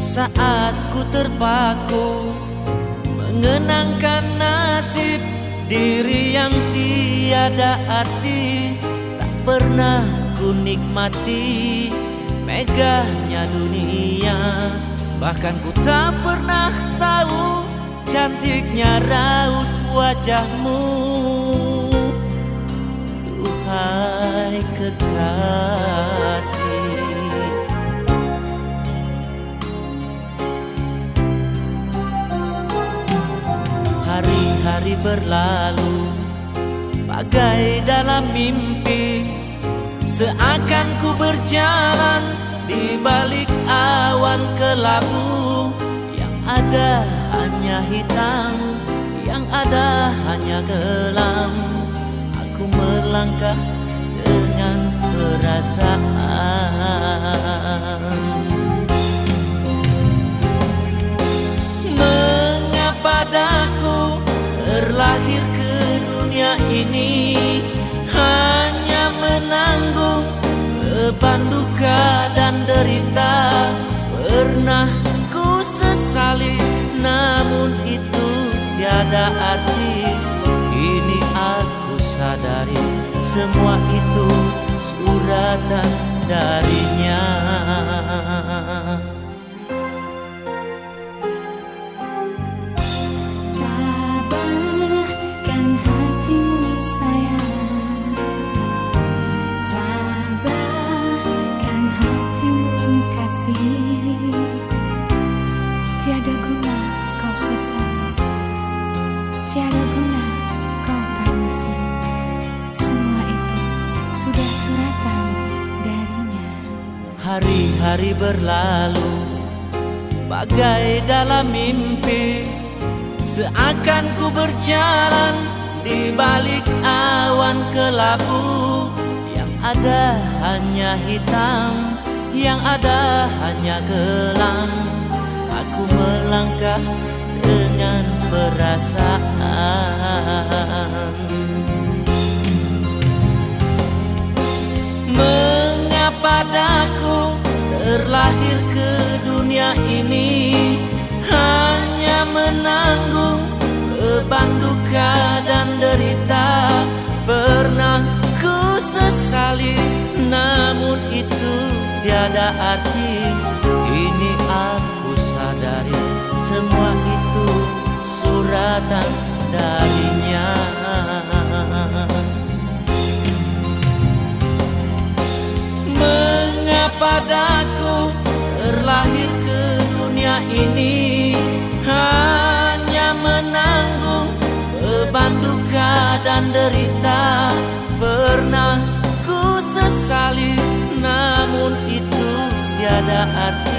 saat ku terpaku. Mengenangkan nasib diri yang tiada arti. Tak pernah ku nikmati megahnya dunia. Bahkan ku tak pernah tahu cantiknya raut wajahmu. Duhai kekasih Hari-hari berlalu Bagai dalam mimpi Seakan ku berjalan Di balik awan kelabu. Yang ada hanya hitam Yang ada hanya gelam Aku melangkah dengan perasaan ini hanya menanggung beban duka dan derita. Pernah ku sesali namun itu tiada arti. Kini aku sadari semua itu suratan darinya Tiada guna kau tangisi Semua itu sudah suratan darinya. Hari-hari berlalu Bagai dalam mimpi Seakan ku berjalan Di balik awan kelabu. Yang ada hanya hitam Yang ada hanya gelam Aku melangkah dengan perasaan. Mengapa daku terlahir ke dunia ini? Hanya menanggung beban duka dan derita. Pernah ku sesali namun itu tiada arti. Ini aku sadari semua suratan darinya. Mengapa daku terlahir ke dunia ini? Hanya menanggung beban duka dan derita. Pernah ku sesali namun itu tiada arti